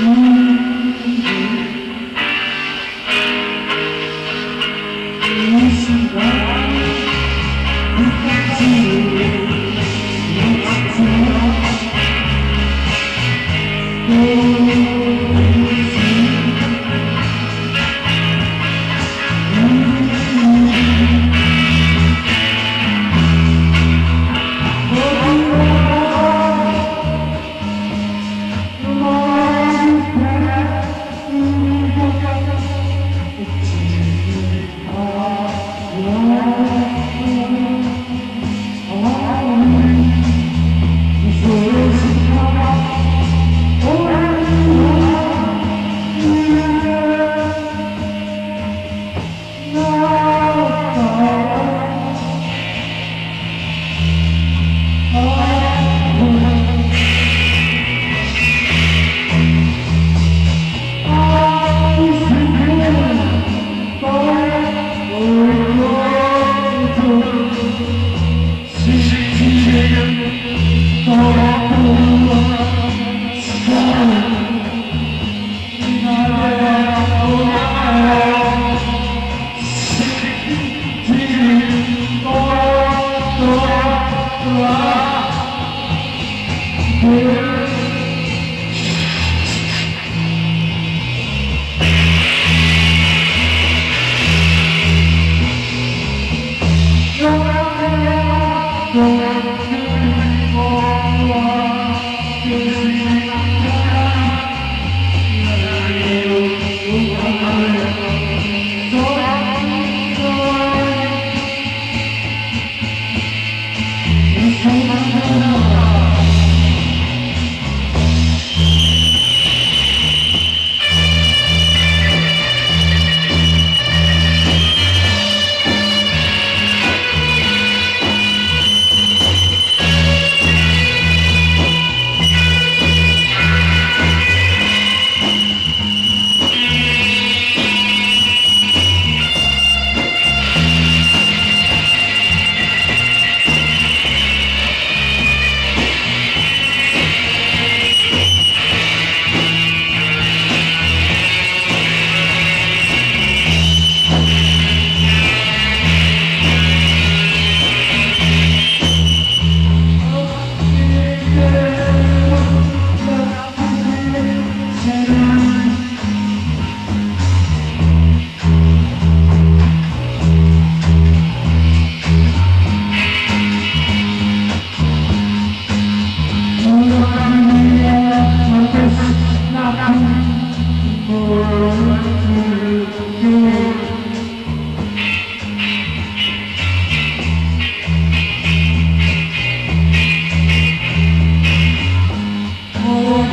Mm. Yeah.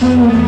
Sure.